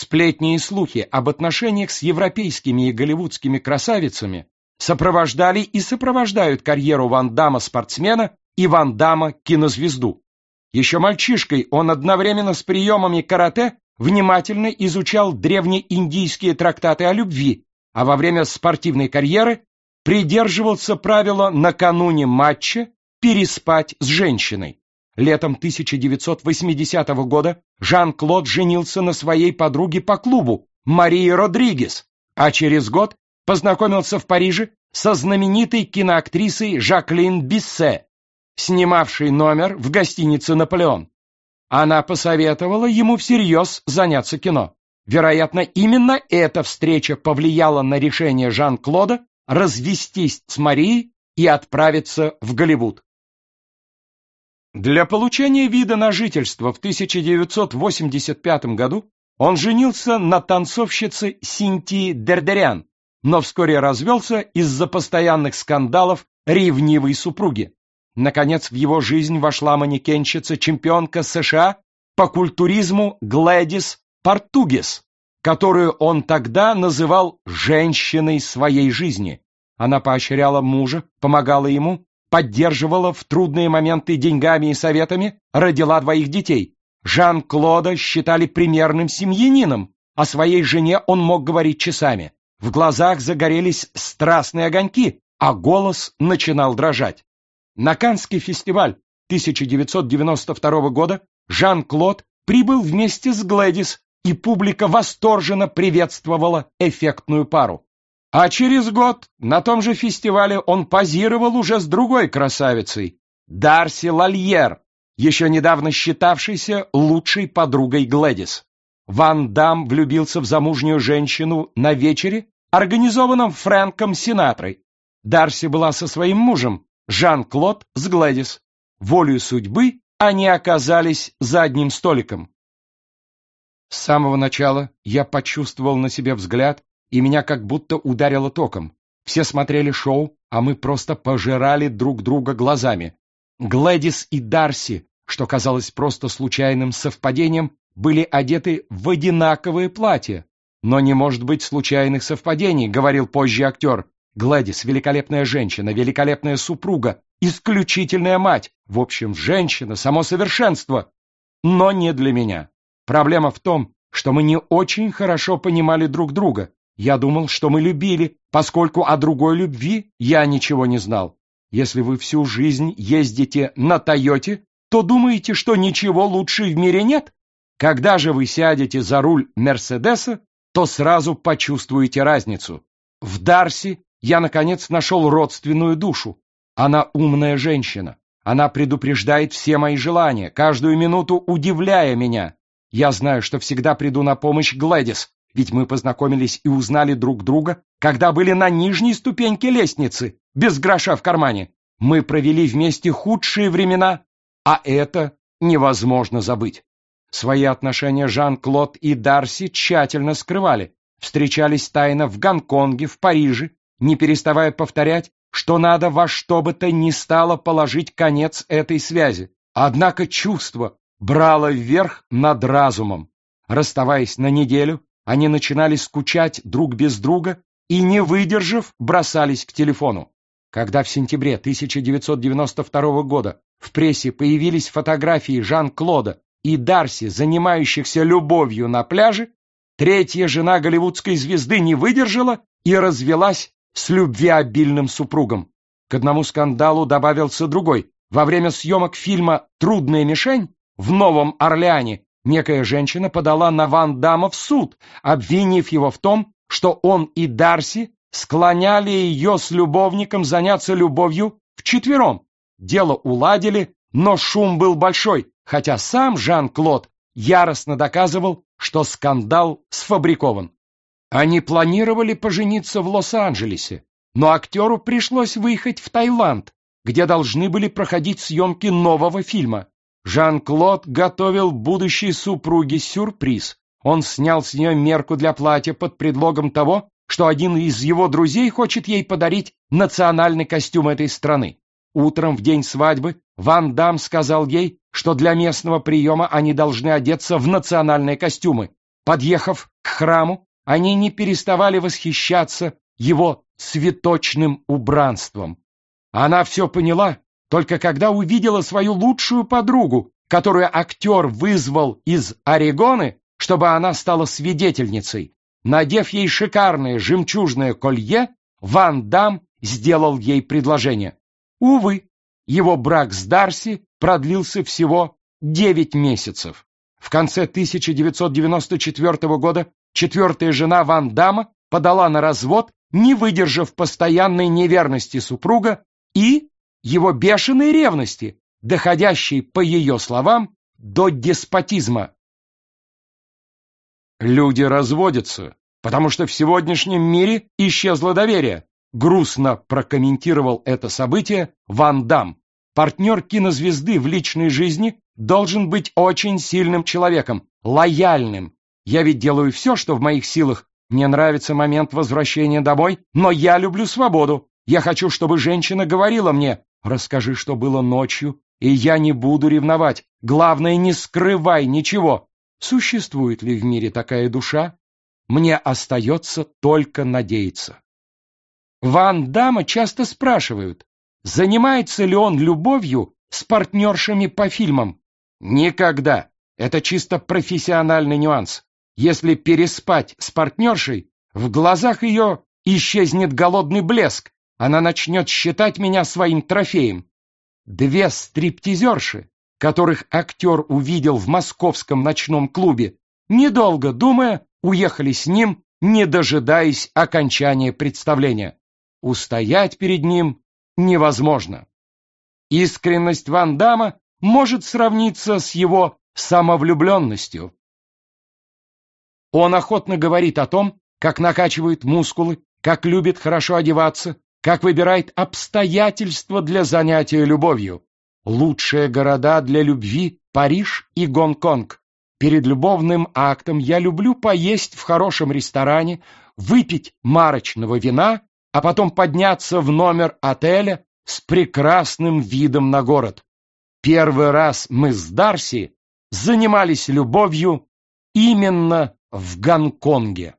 Сплетни и слухи об отношениях с европейскими и голливудскими красавицами сопровождали и сопровождают карьеру Ван Дамма спортсмена и Ван Дамма кинозвезду. Еще мальчишкой он одновременно с приемами карате внимательно изучал древнеиндийские трактаты о любви, а во время спортивной карьеры придерживался правила накануне матча переспать с женщиной. Летом 1980 года Жан-Клод женился на своей подруге по клубу Марии Родригес, а через год познакомился в Париже со знаменитой киноактрисой Жаклин Биссе, снимавшей номер в гостинице «Наполеон». Она посоветовала ему всерьез заняться кино. Вероятно, именно эта встреча повлияла на решение Жан-Клода развестись с Марией и отправиться в Голливуд. Для получения вида на жительство в 1985 году он женился на танцовщице Синтии Дердерян, но вскоре развелся из-за постоянных скандалов ревнивой супруги. Наконец в его жизнь вошла манекенщица-чемпионка США по культуризму Глэдис Португес, которую он тогда называл «женщиной своей жизни». Она поощряла мужа, помогала ему, поддерживала в трудные моменты деньгами и советами, родила двоих детей. Жан-Клода считали примерным семьянином, о своей жене он мог говорить часами. В глазах загорелись страстные огоньки, а голос начинал дрожать. На Каннский фестиваль 1992 года Жан-Клод прибыл вместе с Глэдис, и публика восторженно приветствовала эффектную пару. А через год на том же фестивале он позировал уже с другой красавицей, Дарси Лальер, еще недавно считавшейся лучшей подругой Глэдис. Ван Дам влюбился в замужнюю женщину на вечере, организованном Фрэнком Синатрой. Дарси была со своим мужем, Жан-Клод с Глэдис. Волею судьбы они оказались за одним столиком. С самого начала я почувствовал на себе взгляд, и меня как будто ударило током. Все смотрели шоу, а мы просто пожирали друг друга глазами. Глэдис и Дарси, что казалось просто случайным совпадением, были одеты в одинаковые платья. Но не может быть случайных совпадений, говорил позже актер. Глэдис — великолепная женщина, великолепная супруга, исключительная мать, в общем, женщина, само совершенство. Но не для меня. Проблема в том, что мы не очень хорошо понимали друг друга, я думал, что мы любили, поскольку о другой любви я ничего не знал. Если вы всю жизнь ездите на Тойоте, то думаете, что ничего лучше в мире нет? Когда же вы сядете за руль Мерседеса, то сразу почувствуете разницу. В Дарси я, наконец, нашел родственную душу. Она умная женщина. Она предупреждает все мои желания, каждую минуту удивляя меня. Я знаю, что всегда приду на помощь Глэдис, ведь мы познакомились и узнали друг друга, когда были на нижней ступеньке лестницы, без гроша в кармане. Мы провели вместе худшие времена, а это невозможно забыть. Свои отношения Жан-Клод и Дарси тщательно скрывали, встречались тайно в Гонконге, в Париже, не переставая повторять, что надо во что бы то ни стало положить конец этой связи. Однако чувство брало вверх над разумом. Расставаясь на неделю, они начинали скучать друг без друга и, не выдержав, бросались к телефону. Когда в сентябре 1992 года в прессе появились фотографии Жан-Клода и Дарси, занимающихся любовью на пляже, третья жена голливудской звезды не выдержала и развелась с любвеобильным супругом. К одному скандалу добавился другой. Во время съемок фильма «Трудная мишень» в Новом Орлеане некая женщина подала на Ван Дамма в суд, обвинив его в том, что он и Дарси склоняли ее с любовником заняться любовью вчетвером. Дело уладили, но шум был большой, хотя сам Жан-Клод яростно доказывал, что скандал сфабрикован. Они планировали пожениться в Лос-Анджелесе, но актеру пришлось выехать в Таиланд, где должны были проходить съемки нового фильма. Жан-Клод готовил будущей супруге сюрприз. Он снял с нее мерку для платья под предлогом того, что один из его друзей хочет ей подарить национальный костюм этой страны. Утром в день свадьбы Ван Дам сказал ей, что для местного приема они должны одеться в национальные костюмы. Подъехав к храму, они не переставали восхищаться его цветочным убранством. Она все поняла, только когда увидела свою лучшую подругу, которую актер вызвал из Орегоны, чтобы она стала свидетельницей. Надев ей шикарное жемчужное колье, Ван Дам сделал ей предложение. Увы, его брак с Дарси продлился всего 9 месяцев. В конце 1994 года четвертая жена Ван Дамма подала на развод, не выдержав постоянной неверности супруга и его бешеной ревности, доходящей, по ее словам, до деспотизма. Люди разводятся, потому что в сегодняшнем мире исчезло доверие, грустно прокомментировал это событие Ван Дам. Партнер кинозвезды в личной жизни должен быть очень сильным человеком, лояльным. Я ведь делаю все, что в моих силах. Мне нравится момент возвращения домой, но я люблю свободу. Я хочу, чтобы женщина говорила мне, расскажи, что было ночью, и я не буду ревновать. Главное, не скрывай ничего. Существует ли в мире такая душа? Мне остается только надеяться. Ван Дама часто спрашивают, занимается ли он любовью с партнершами по фильмам. Никогда. Это чисто профессиональный нюанс. Если переспать с партнершей, в глазах ее исчезнет голодный блеск, она начнет считать меня своим трофеем. Две стриптизерши, которых актер увидел в московском ночном клубе, недолго думая, уехали с ним, не дожидаясь окончания представления. Устоять перед ним невозможно. Искренность Ван Дамма может сравниться с его самовлюбленностью. Он охотно говорит о том, как накачивает мускулы, как любит хорошо одеваться, как выбирает обстоятельства для занятия любовью. Лучшие города для любви – Париж и Гонконг. Перед любовным актом я люблю поесть в хорошем ресторане, выпить марочного вина, а потом подняться в номер отеля с прекрасным видом на город. Первый раз мы с Дарси занимались любовью именно в Гонконге.